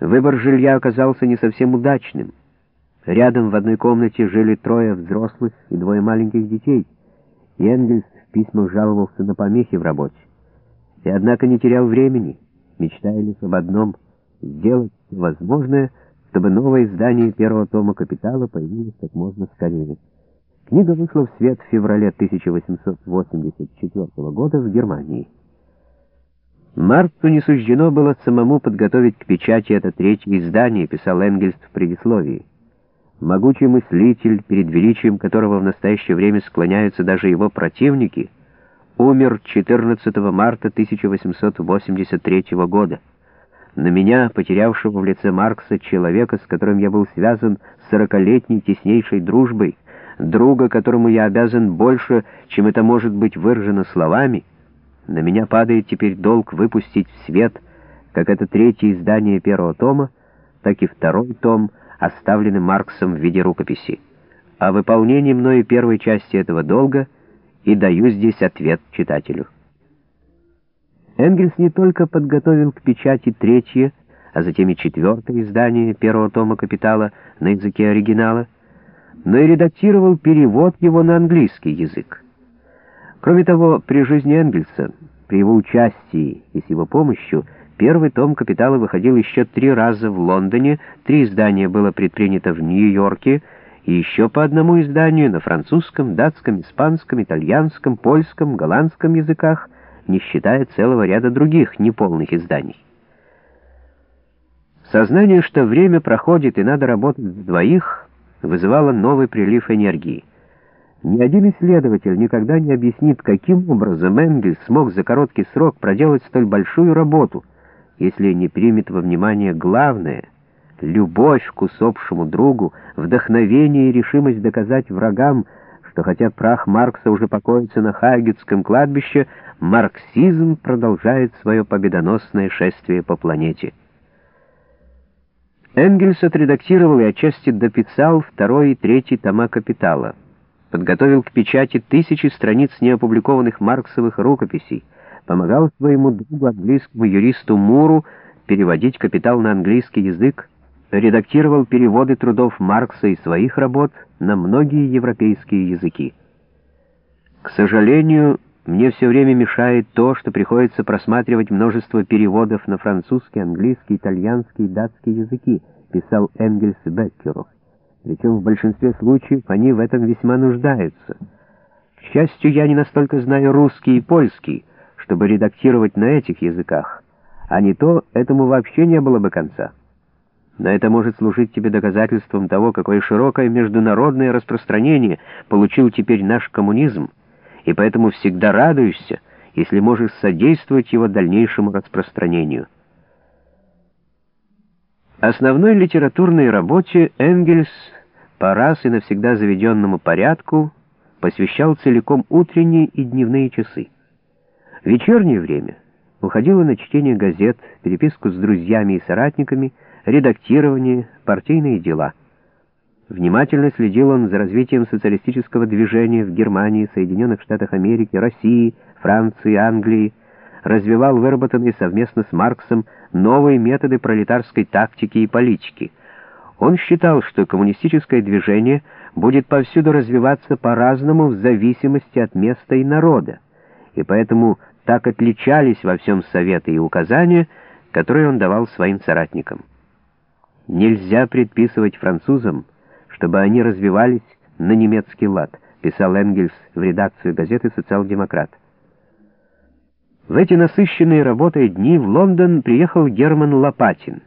Выбор жилья оказался не совсем удачным. Рядом в одной комнате жили трое взрослых и двое маленьких детей, и Энгельс в письмах жаловался на помехи в работе. И однако не терял времени, мечтая лишь об одном — сделать возможное, чтобы новое издание первого тома «Капитала» появилось как можно скорее. Книга вышла в свет в феврале 1884 года в Германии. Марксу не суждено было самому подготовить к печати это третье издание, писал Энгельс в предисловии. Могучий мыслитель, перед величием которого в настоящее время склоняются даже его противники, умер 14 марта 1883 года. На меня, потерявшего в лице Маркса человека, с которым я был связан сорокалетней теснейшей дружбой, друга, которому я обязан больше, чем это может быть выражено словами, на меня падает теперь долг выпустить в свет как это третье издание первого тома, так и второй том, оставленный Марксом в виде рукописи. О выполнении мною первой части этого долга и даю здесь ответ читателю. Энгельс не только подготовил к печати третье, а затем и четвертое издание первого тома «Капитала» на языке оригинала, но и редактировал перевод его на английский язык. Кроме того, при жизни Энгельса, при его участии и с его помощью, первый том «Капитала» выходил еще три раза в Лондоне, три издания было предпринято в Нью-Йорке, и еще по одному изданию на французском, датском, испанском, итальянском, польском, голландском языках, не считая целого ряда других неполных изданий. Сознание, что время проходит и надо работать двоих, вызывало новый прилив энергии. Ни один исследователь никогда не объяснит, каким образом Энгельс смог за короткий срок проделать столь большую работу, если не примет во внимание главное — любовь к усопшему другу, вдохновение и решимость доказать врагам, что хотя прах Маркса уже покоится на Хайгетском кладбище, марксизм продолжает свое победоносное шествие по планете. Энгельс отредактировал и отчасти дописал второй и третий тома «Капитала». Подготовил к печати тысячи страниц неопубликованных марксовых рукописей, помогал своему другу английскому юристу Муру переводить «Капитал» на английский язык, редактировал переводы трудов Маркса и своих работ на многие европейские языки. К сожалению, мне все время мешает то, что приходится просматривать множество переводов на французский, английский, итальянский датский языки, писал Энгельс Беккеру. Причем в большинстве случаев они в этом весьма нуждаются. К счастью, я не настолько знаю русский и польский, чтобы редактировать на этих языках, а не то этому вообще не было бы конца. Но это может служить тебе доказательством того, какое широкое международное распространение получил теперь наш коммунизм, и поэтому всегда радуешься, если можешь содействовать его дальнейшему распространению. Основной литературной работе Энгельс по раз и навсегда заведенному порядку посвящал целиком утренние и дневные часы. вечернее время уходило на чтение газет, переписку с друзьями и соратниками, редактирование, партийные дела — Внимательно следил он за развитием социалистического движения в Германии, Соединенных Штатах Америки, России, Франции, Англии, развивал выработанные совместно с Марксом новые методы пролетарской тактики и политики. Он считал, что коммунистическое движение будет повсюду развиваться по-разному в зависимости от места и народа, и поэтому так отличались во всем советы и указания, которые он давал своим соратникам. Нельзя предписывать французам, чтобы они развивались на немецкий лад, писал Энгельс в редакцию газеты «Социал-демократ». В эти насыщенные работой дни в Лондон приехал Герман Лопатин.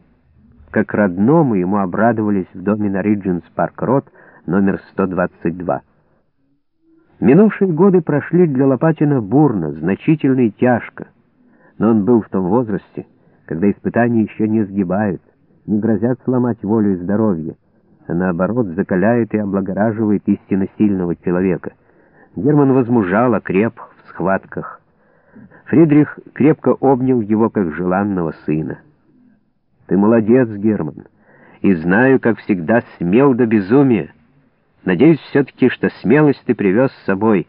Как родному ему обрадовались в доме на Ридженс Парк Рот, номер 122. Минувшие годы прошли для Лопатина бурно, значительно и тяжко, но он был в том возрасте, когда испытания еще не сгибают, не грозят сломать волю и здоровье а наоборот закаляет и облагораживает истинно сильного человека. Герман возмужал, окреп в схватках. Фридрих крепко обнял его как желанного сына. «Ты молодец, Герман, и знаю, как всегда, смел до безумия. Надеюсь все-таки, что смелость ты привез с собой,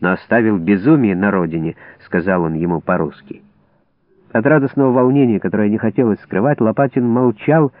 но оставил безумие на родине», — сказал он ему по-русски. От радостного волнения, которое не хотелось скрывать, Лопатин молчал,